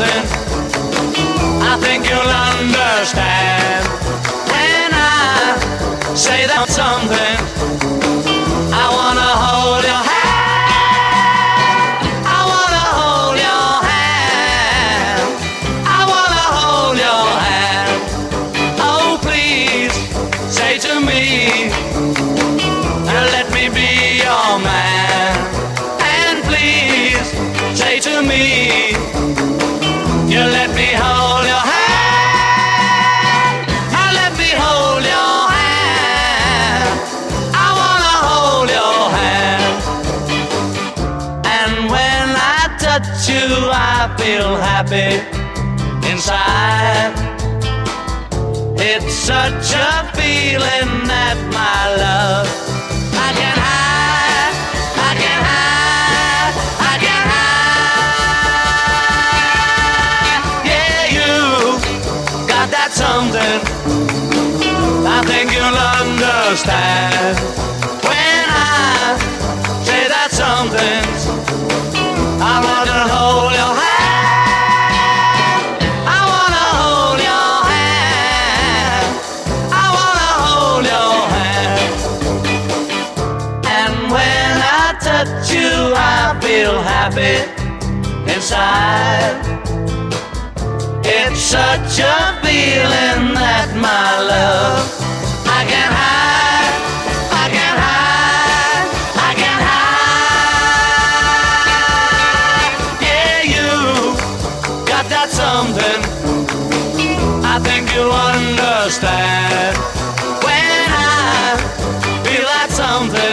something I think you'll understand when I say that something. I wanna hold your hand. I wanna hold your hand. I wanna hold your hand. Oh, please say to me, let me be your man. And please say to me. I feel happy inside. It's such a feeling that my love I can hide, I can hide, I can hide. Yeah, you got that something. I think you'll understand you, I feel happy inside. It's such a feeling that my love I can't hide. I can't hide. I can't hide. Yeah, you got that something. I think you understand when I feel that something.